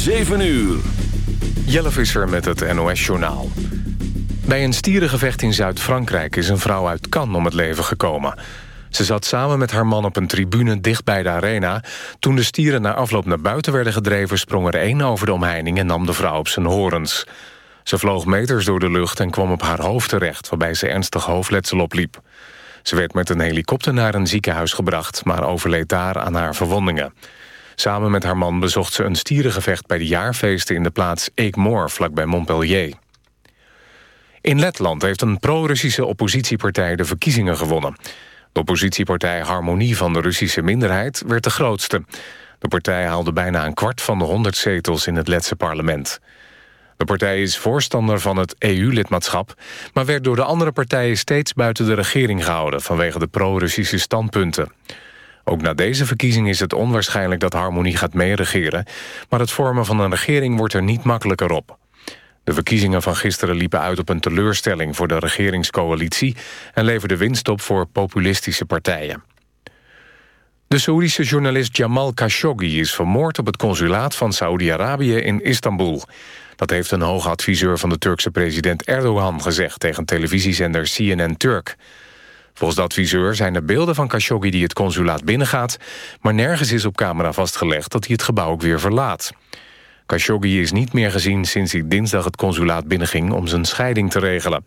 7 uur. Jelle Visser met het NOS-journaal. Bij een stierengevecht in Zuid-Frankrijk is een vrouw uit Cannes om het leven gekomen. Ze zat samen met haar man op een tribune dicht bij de arena. Toen de stieren na afloop naar buiten werden gedreven... sprong er één over de omheining en nam de vrouw op zijn horens. Ze vloog meters door de lucht en kwam op haar hoofd terecht... waarbij ze ernstig hoofdletsel opliep. Ze werd met een helikopter naar een ziekenhuis gebracht... maar overleed daar aan haar verwondingen. Samen met haar man bezocht ze een stierengevecht... bij de jaarfeesten in de plaats Eekmoor, vlakbij Montpellier. In Letland heeft een pro-Russische oppositiepartij de verkiezingen gewonnen. De oppositiepartij Harmonie van de Russische minderheid werd de grootste. De partij haalde bijna een kwart van de 100 zetels in het Letse parlement. De partij is voorstander van het EU-lidmaatschap... maar werd door de andere partijen steeds buiten de regering gehouden... vanwege de pro-Russische standpunten. Ook na deze verkiezing is het onwaarschijnlijk dat Harmonie gaat meeregeren... maar het vormen van een regering wordt er niet makkelijker op. De verkiezingen van gisteren liepen uit op een teleurstelling voor de regeringscoalitie... en leverden winst op voor populistische partijen. De Saoedische journalist Jamal Khashoggi is vermoord op het consulaat van Saoedi-Arabië in Istanbul. Dat heeft een hoge adviseur van de Turkse president Erdogan gezegd tegen televisiezender CNN Turk. Volgens de adviseur zijn er beelden van Khashoggi die het consulaat binnengaat... maar nergens is op camera vastgelegd dat hij het gebouw ook weer verlaat. Khashoggi is niet meer gezien sinds hij dinsdag het consulaat binnenging... om zijn scheiding te regelen.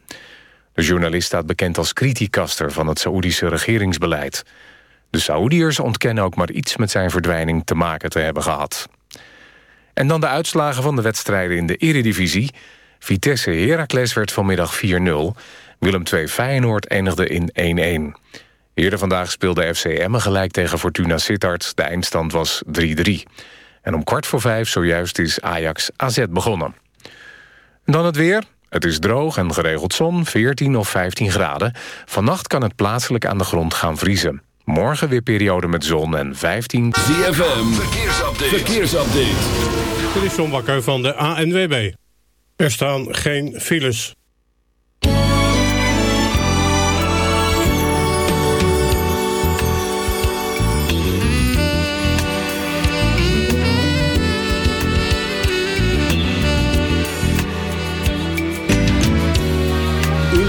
De journalist staat bekend als criticaster van het Saoedische regeringsbeleid. De Saoediërs ontkennen ook maar iets met zijn verdwijning te maken te hebben gehad. En dan de uitslagen van de wedstrijden in de eredivisie. Vitesse Heracles werd vanmiddag 4-0. Willem II Feyenoord eindigde in 1-1. Eerder vandaag speelde FC Emmen gelijk tegen Fortuna Sittard. De eindstand was 3-3. En om kwart voor vijf zojuist is Ajax AZ begonnen. Dan het weer. Het is droog en geregeld zon, 14 of 15 graden. Vannacht kan het plaatselijk aan de grond gaan vriezen. Morgen weer periode met zon en 15... ZFM, verkeersupdate. verkeersupdate. Dit is John Bakker van de ANWB. Er staan geen files.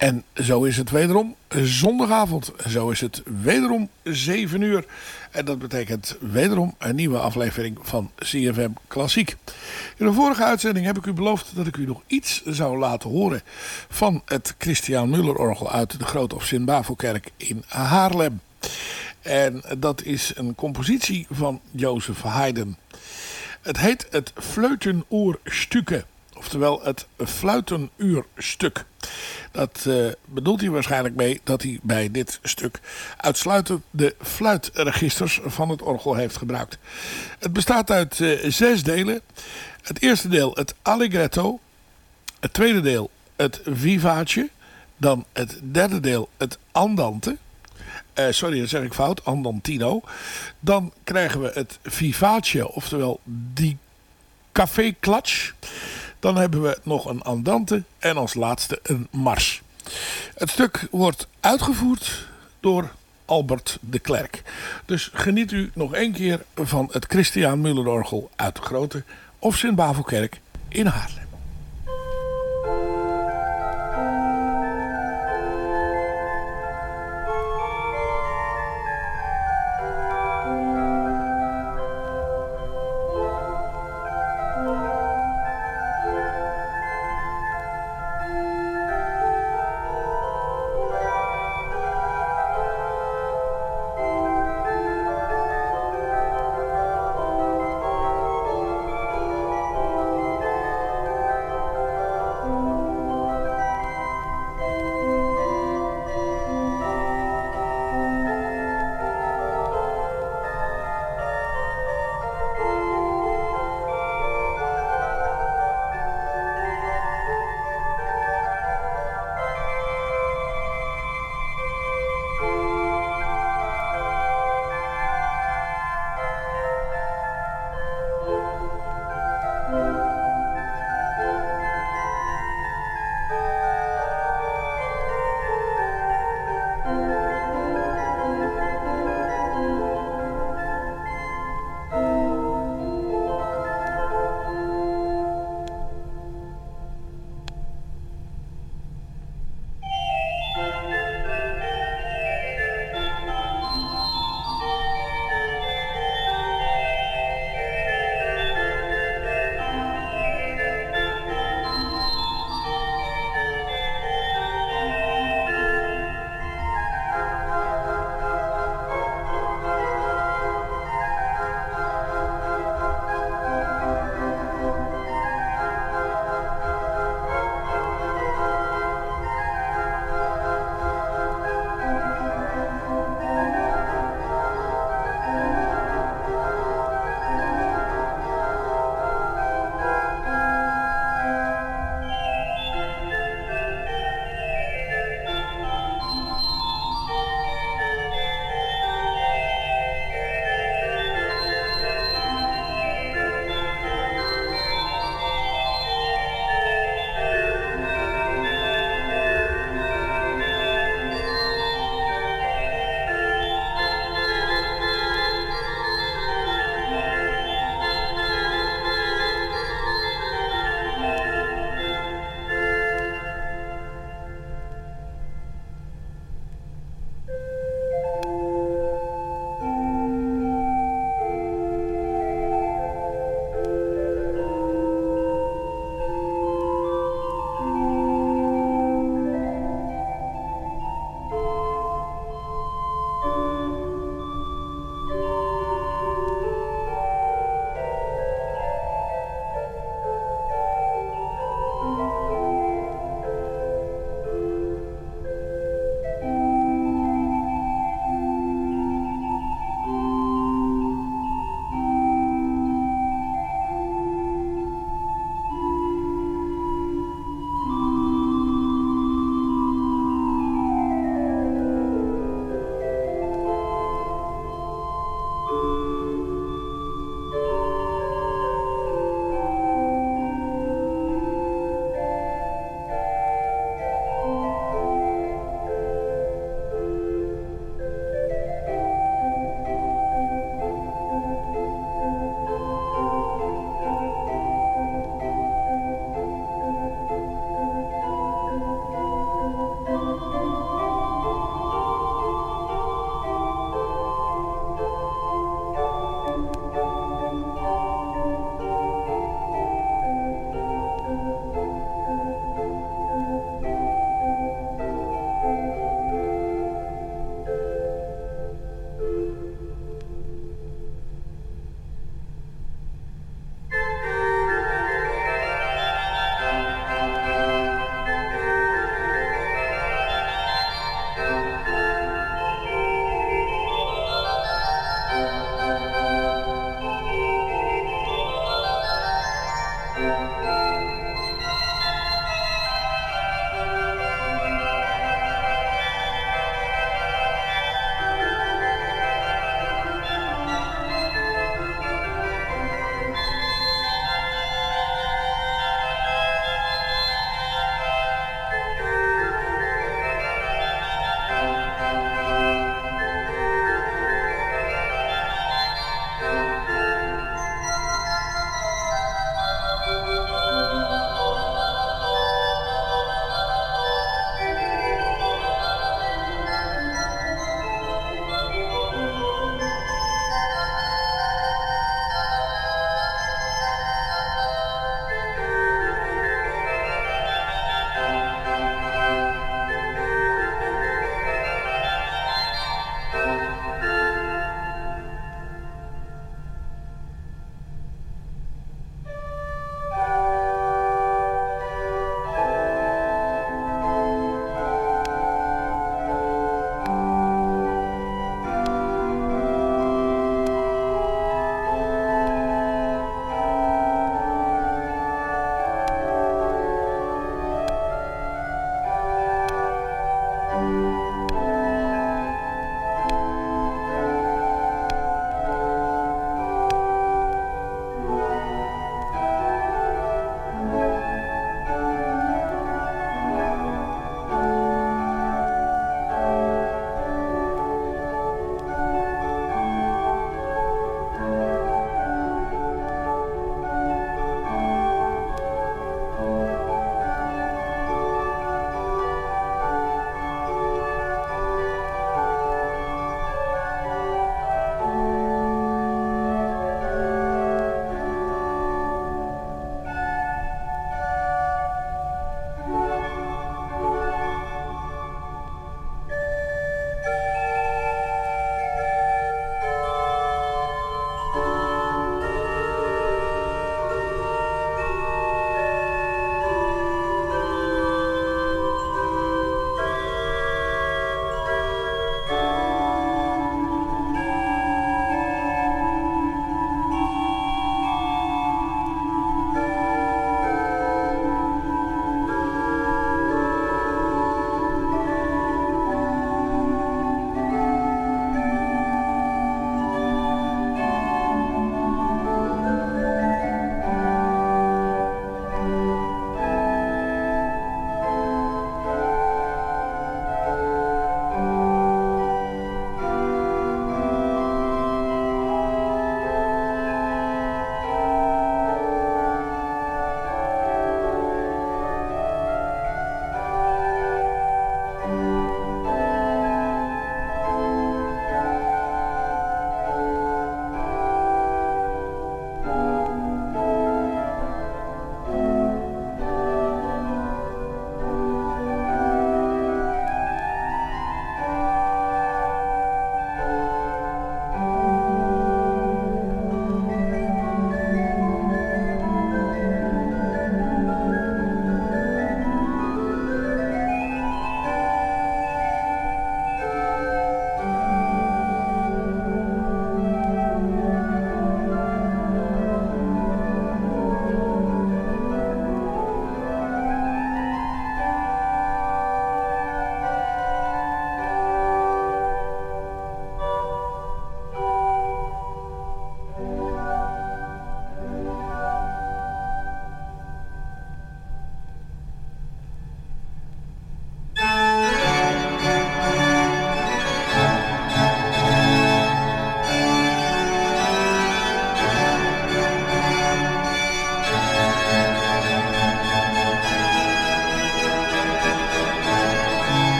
en zo is het wederom zondagavond. Zo is het wederom 7 uur. En dat betekent wederom een nieuwe aflevering van CFM Klassiek. In de vorige uitzending heb ik u beloofd dat ik u nog iets zou laten horen van het Christian Muller orgel uit de Grote of Sint-Bavelkerk in Haarlem. En dat is een compositie van Jozef Haydn. Het heet het Fluitenoerstukken. Oftewel het fluitenuurstuk. Dat uh, bedoelt hij waarschijnlijk mee dat hij bij dit stuk uitsluitend de fluitregisters van het orgel heeft gebruikt. Het bestaat uit uh, zes delen. Het eerste deel het allegretto. Het tweede deel het vivace. Dan het derde deel het andante. Uh, sorry, dat zeg ik fout. Andantino. Dan krijgen we het vivace, oftewel die café klatsch. Dan hebben we nog een andante en als laatste een mars. Het stuk wordt uitgevoerd door Albert de Klerk. Dus geniet u nog één keer van het Christian Muller uit de Grote of Sint-Bavelkerk in Haarlem.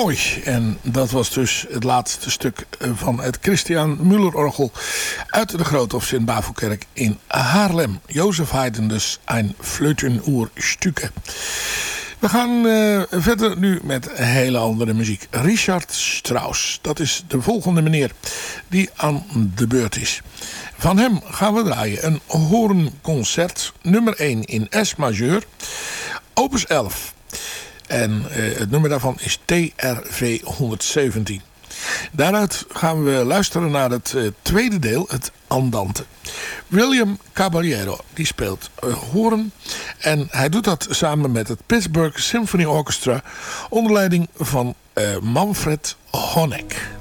Mooi. En dat was dus het laatste stuk van het Christian Müller-orgel uit de Groothof in Bavelkerk in Haarlem. Jozef Haydn dus, een Flötenuhrstücke. We gaan uh, verder nu met hele andere muziek. Richard Strauss, dat is de volgende meneer die aan de beurt is. Van hem gaan we draaien een hoornconcert nummer 1 in S majeur, opus 11. En uh, het nummer daarvan is TRV 117. Daaruit gaan we luisteren naar het uh, tweede deel, het Andante. William Caballero, die speelt uh, hoorn. En hij doet dat samen met het Pittsburgh Symphony Orchestra... onder leiding van Manfred Honeck.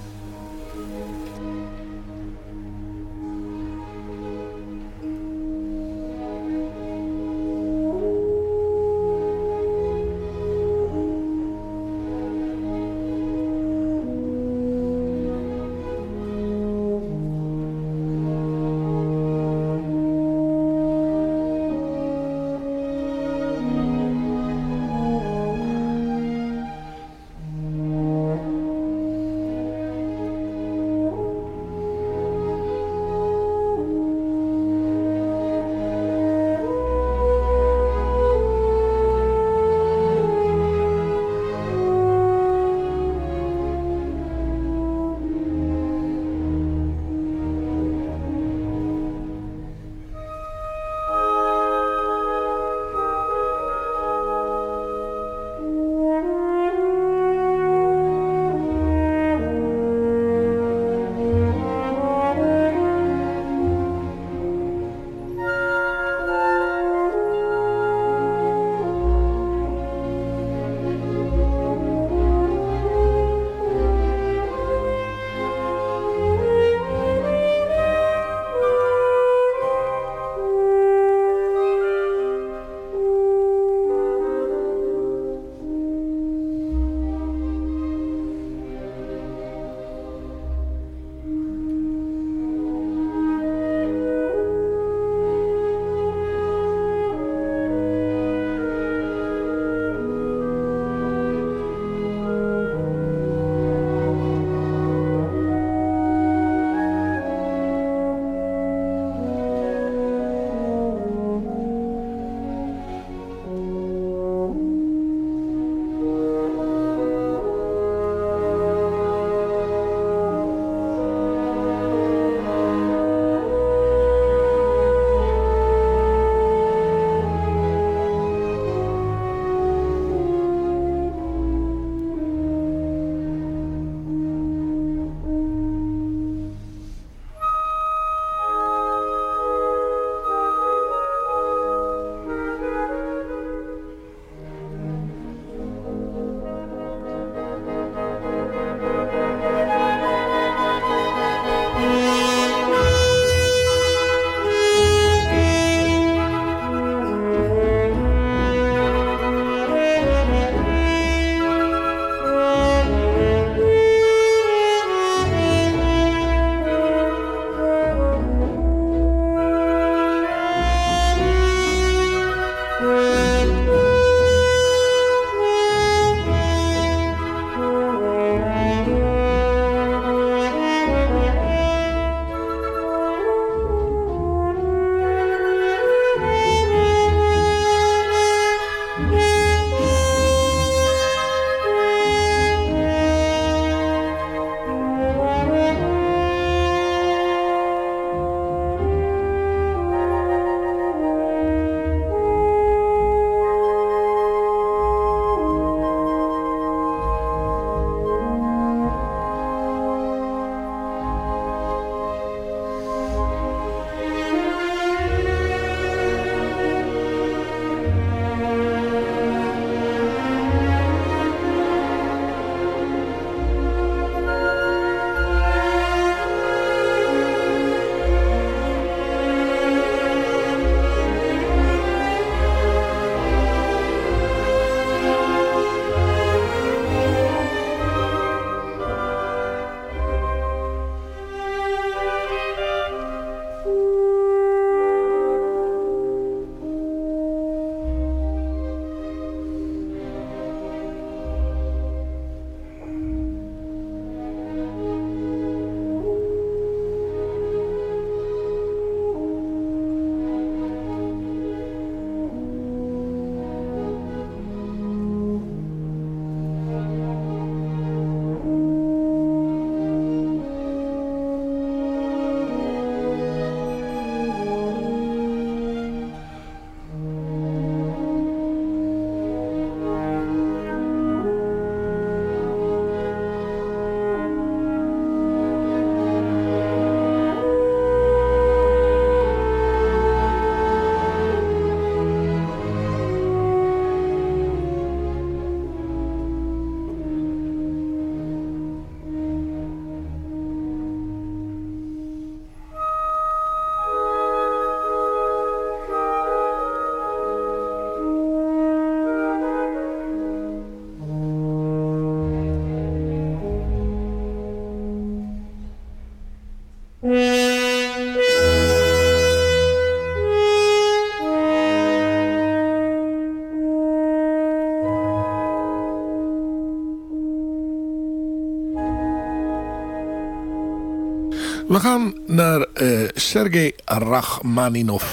We gaan naar uh, Sergei Rachmaninov.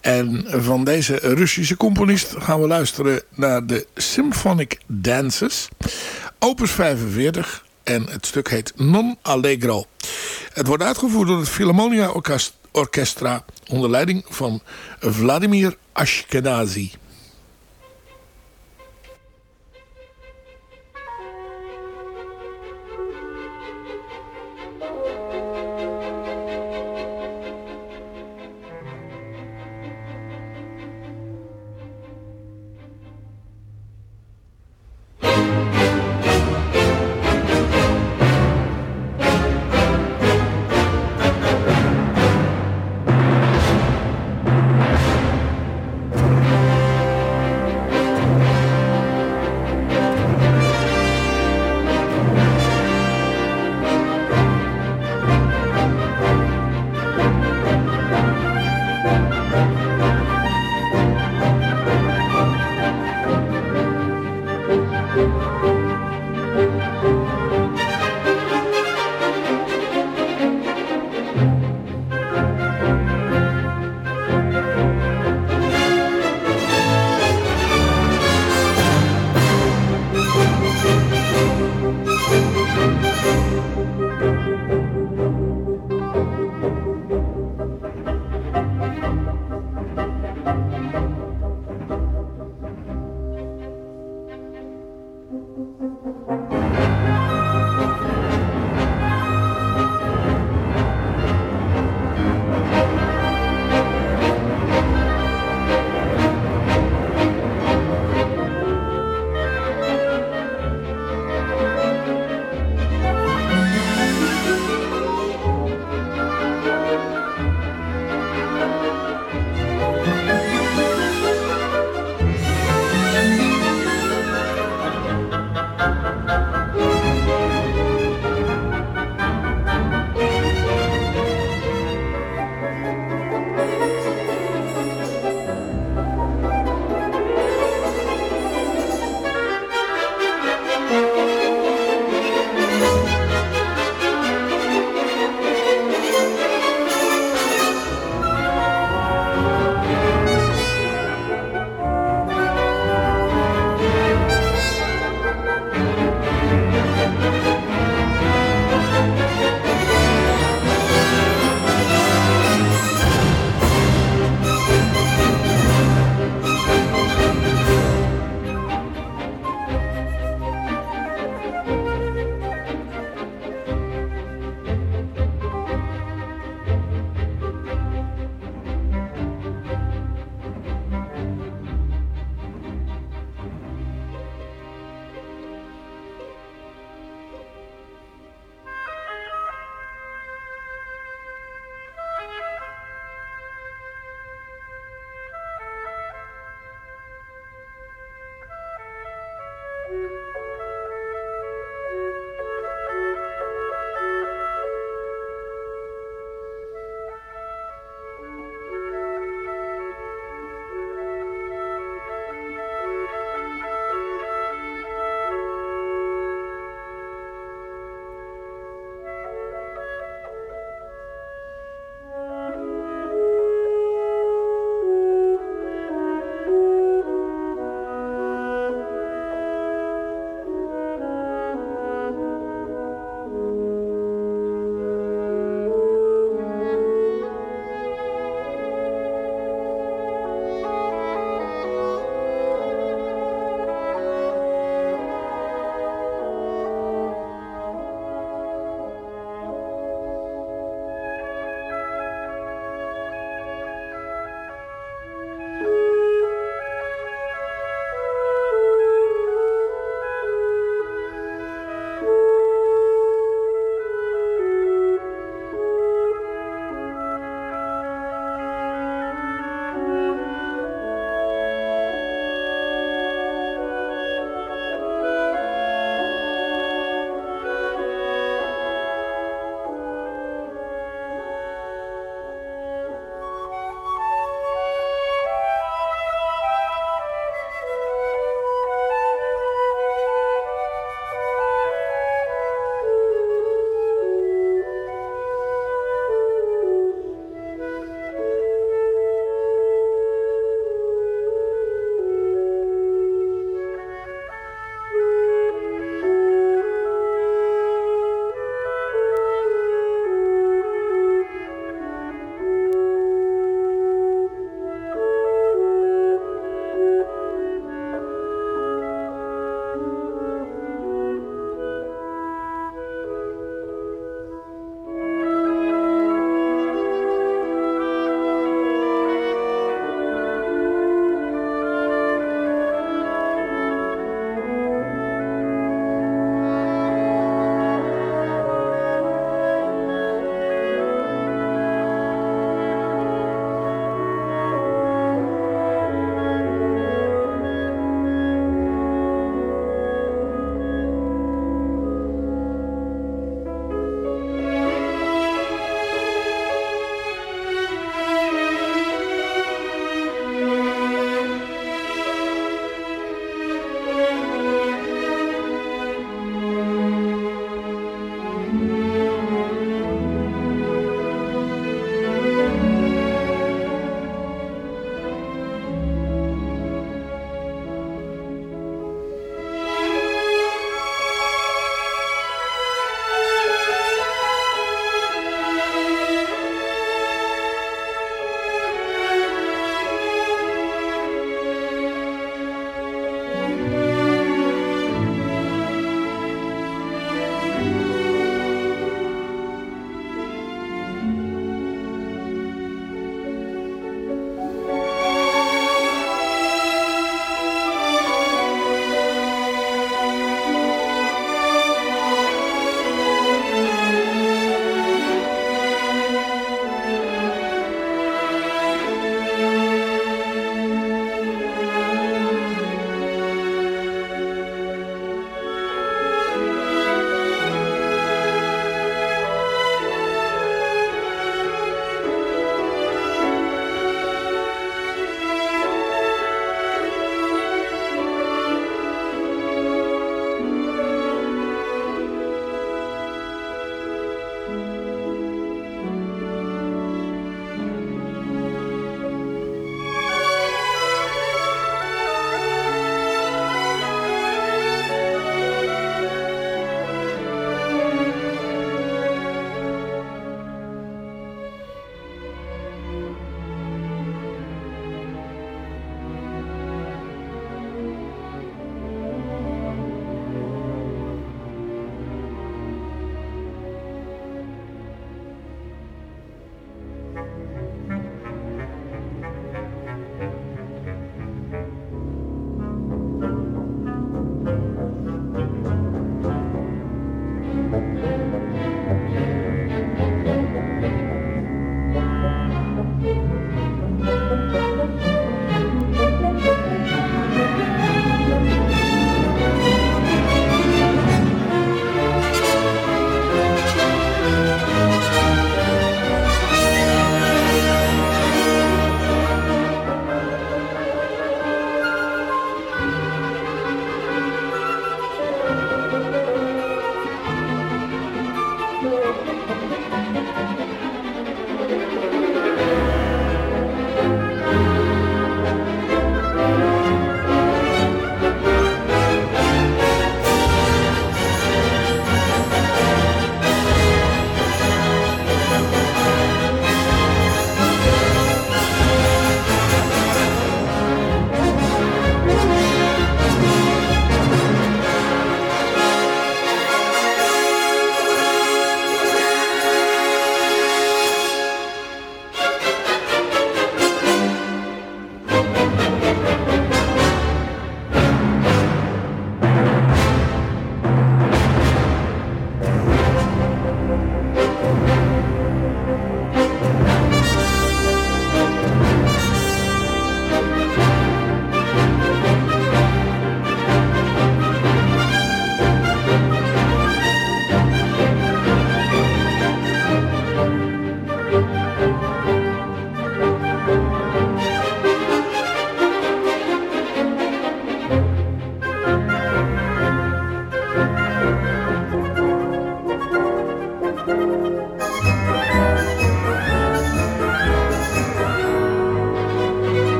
En van deze Russische componist gaan we luisteren naar de Symphonic Dances. Opus 45 en het stuk heet Non Allegro. Het wordt uitgevoerd door het Philharmonia Orchestra onder leiding van Vladimir Ashkenazi.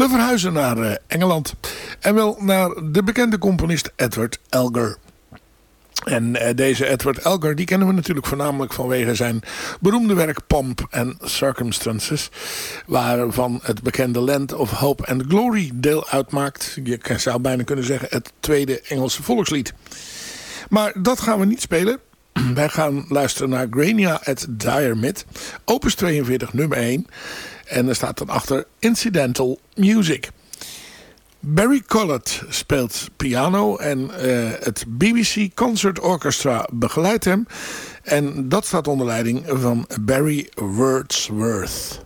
We verhuizen naar uh, Engeland. En wel naar de bekende componist Edward Elgar. En uh, deze Edward Elgar, die kennen we natuurlijk voornamelijk vanwege zijn beroemde werk Pomp and Circumstances. Waarvan het bekende Land of Hope and Glory deel uitmaakt. Je zou bijna kunnen zeggen het tweede Engelse volkslied. Maar dat gaan we niet spelen. Wij gaan luisteren naar Grania at Diarmid. Opus 42 nummer 1. En er staat dan achter Incidental Music. Barry Collett speelt piano en uh, het BBC Concert Orchestra begeleidt hem. En dat staat onder leiding van Barry Wordsworth.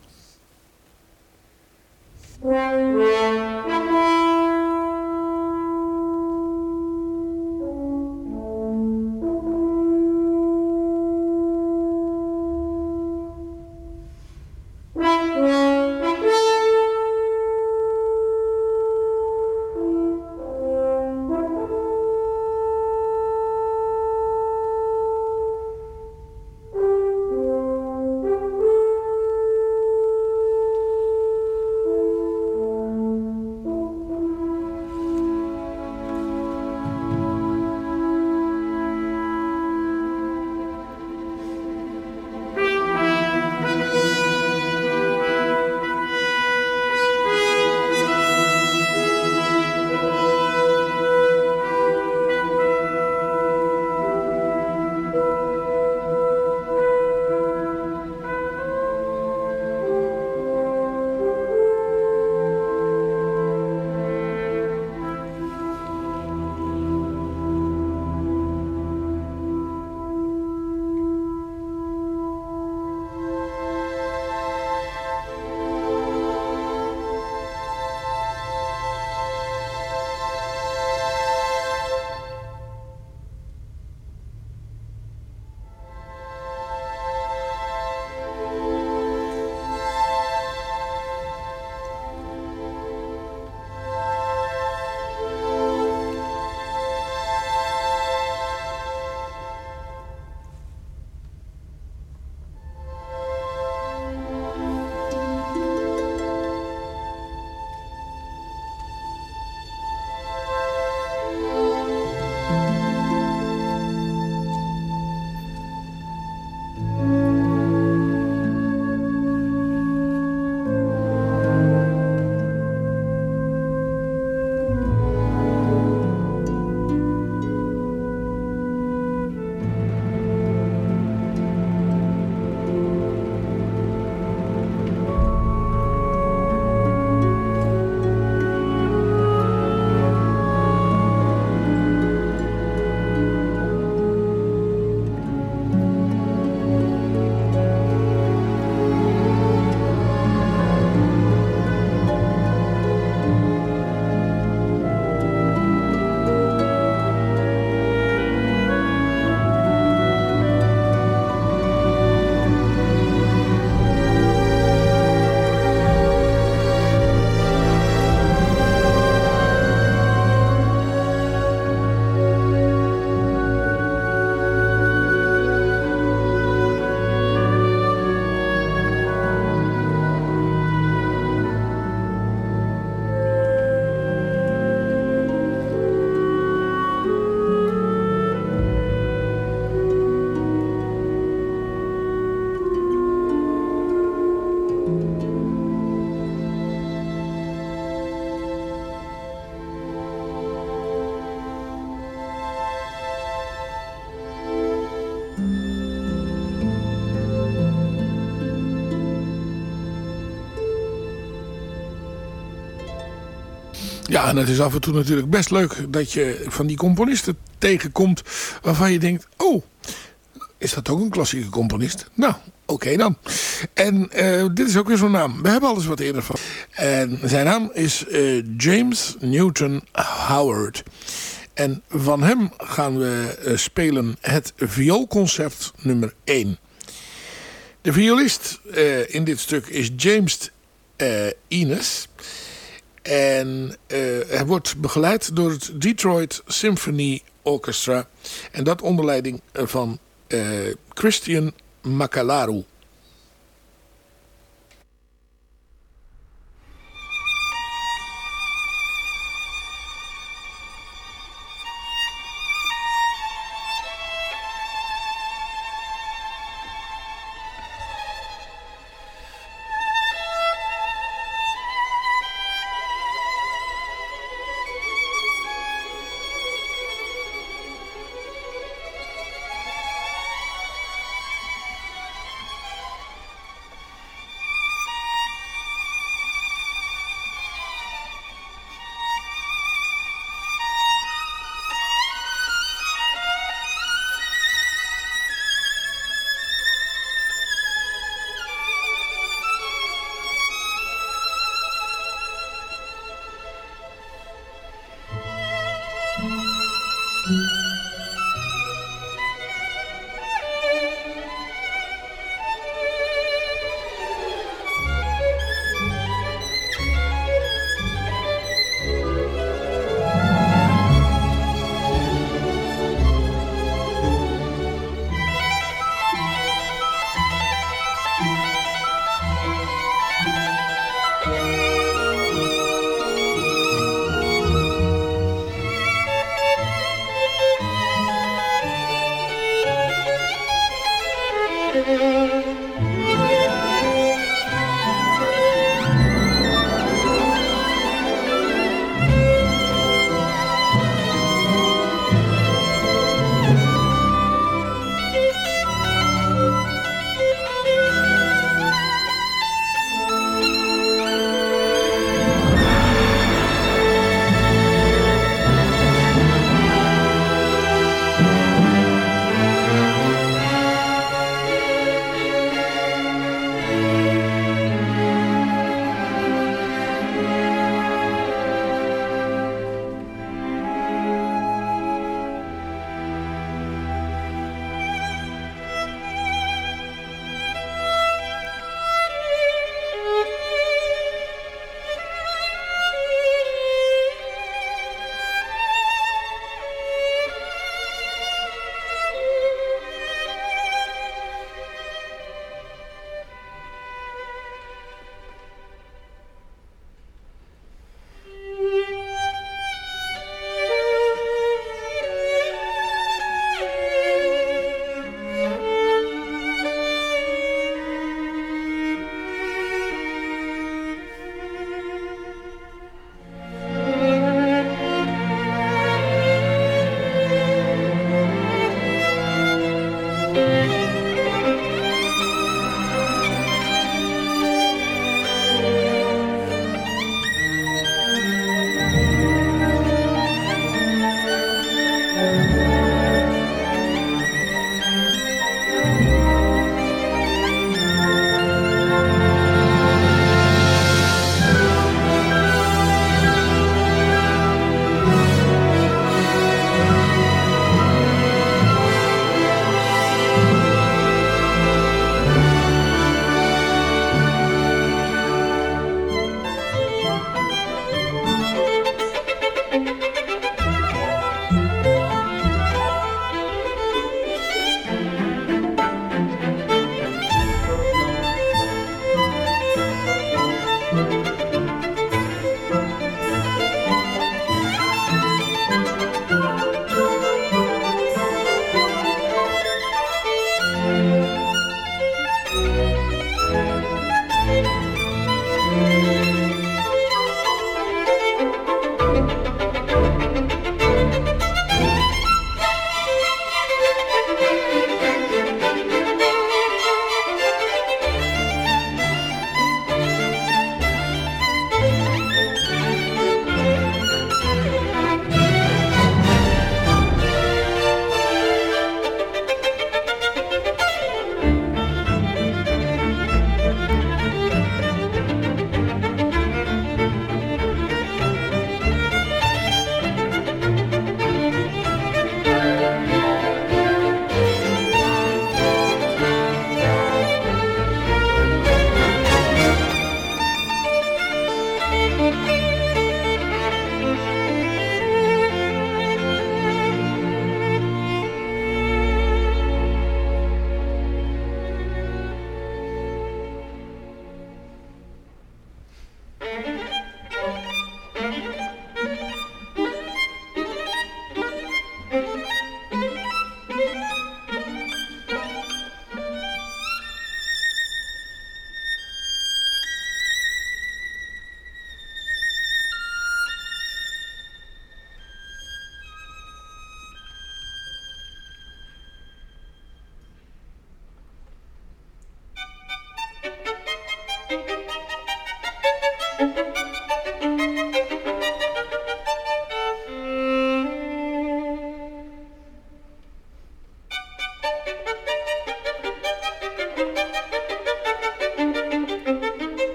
Ja, en het is af en toe natuurlijk best leuk dat je van die componisten tegenkomt waarvan je denkt, oh, is dat ook een klassieke componist? Nou, oké dan. En uh, dit is ook weer zo'n naam. We hebben alles wat eerder van. En zijn naam is uh, James Newton Howard. En van hem gaan we uh, spelen het vioolconcert nummer 1. De violist in dit stuk is James Ines. En hij wordt begeleid door het Detroit Symphony Orchestra. En dat onder leiding van uh, Christian Macalaru.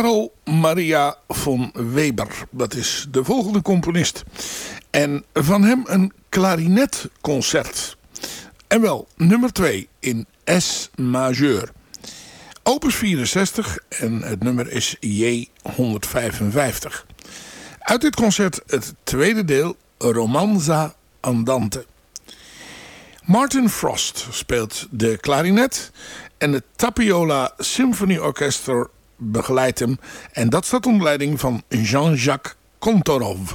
Karel Maria von Weber. Dat is de volgende componist. En van hem een klarinetconcert. En wel nummer 2 in S majeur. Opus 64 en het nummer is J155. Uit dit concert het tweede deel Romanza Andante. Martin Frost speelt de klarinet en het Tapiola Symphony Orchestra begeleidt hem. En dat staat onder leiding van Jean-Jacques Kontorov.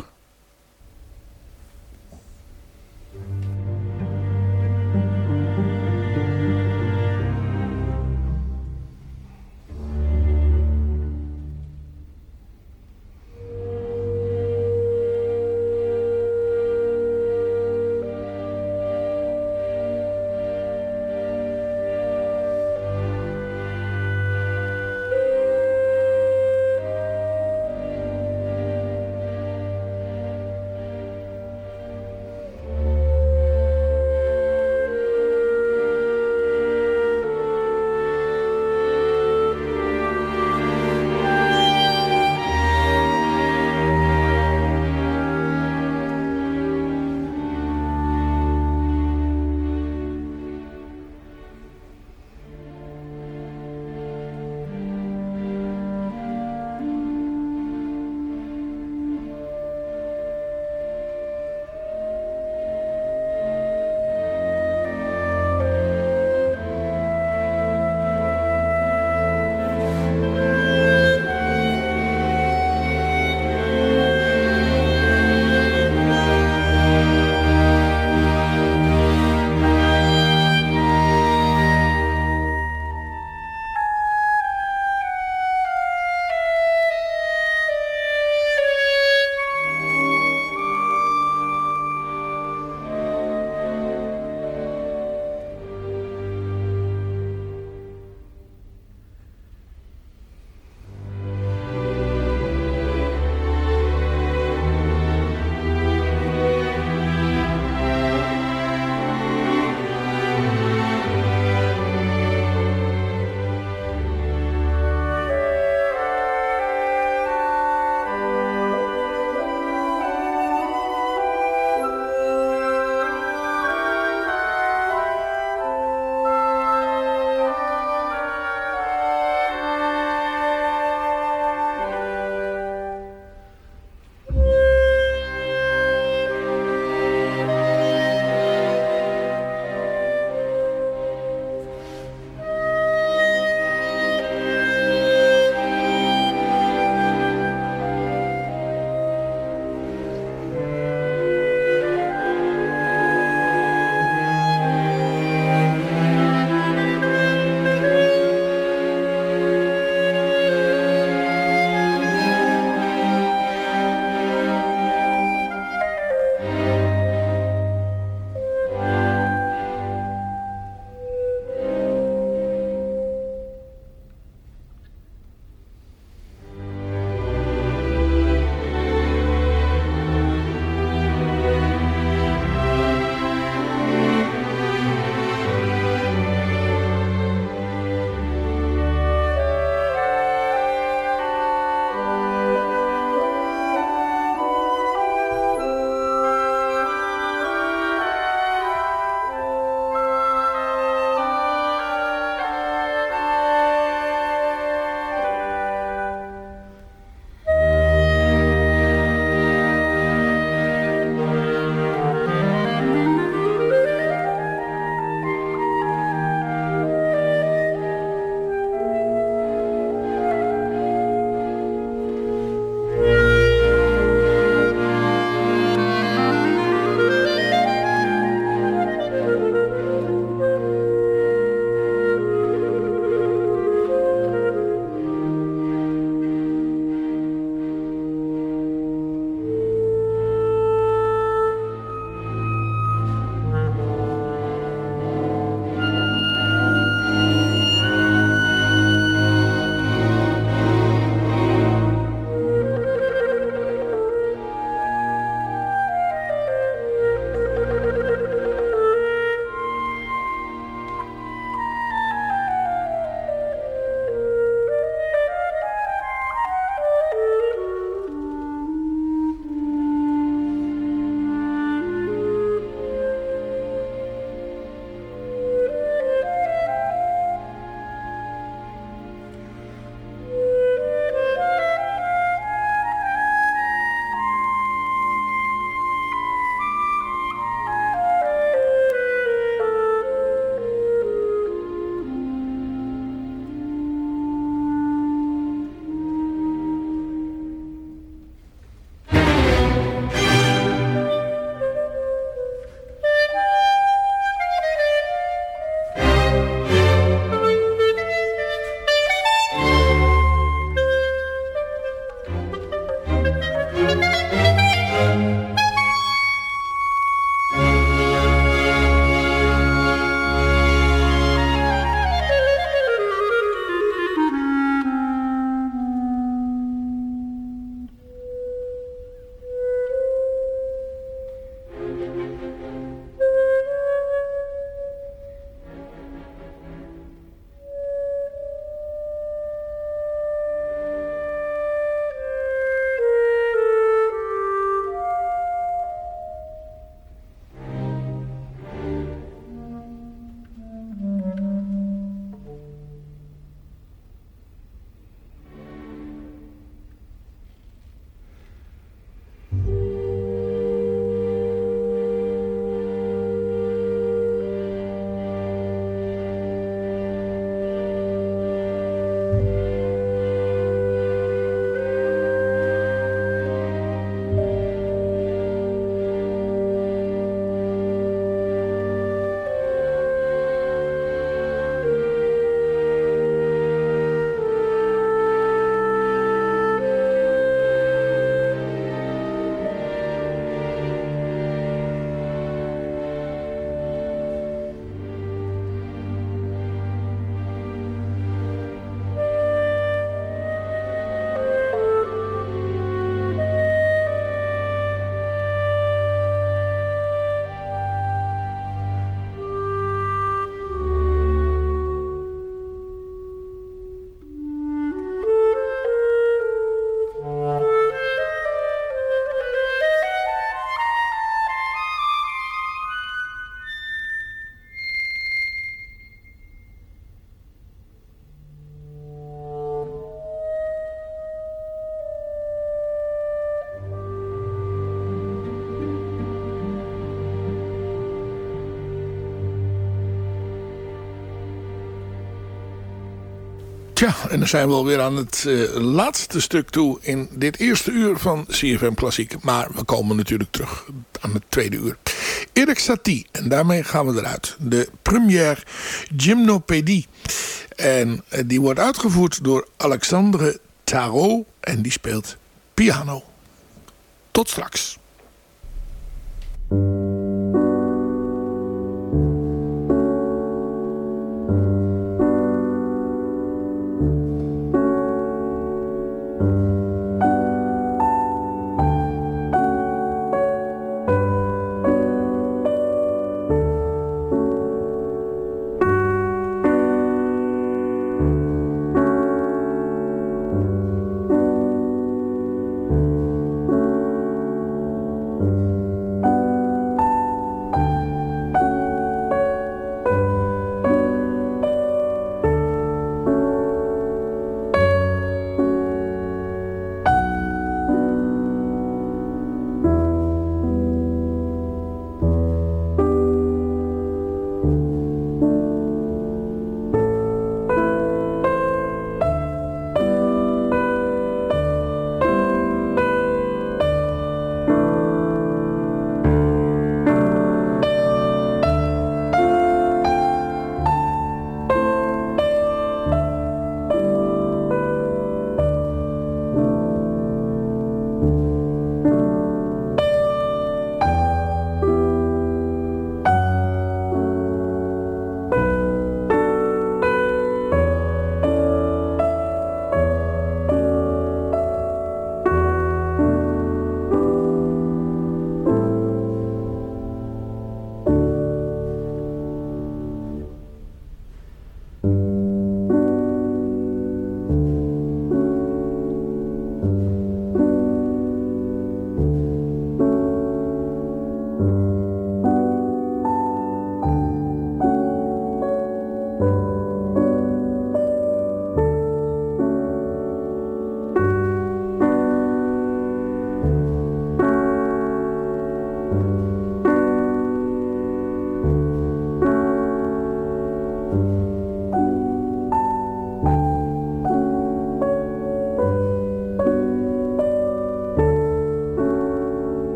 Tja, en dan zijn we alweer aan het uh, laatste stuk toe in dit eerste uur van CFM Klassiek. Maar we komen natuurlijk terug aan het tweede uur. Erik Satie, en daarmee gaan we eruit. De première Gymnopédie. En uh, die wordt uitgevoerd door Alexandre Tarot en die speelt piano. Tot straks.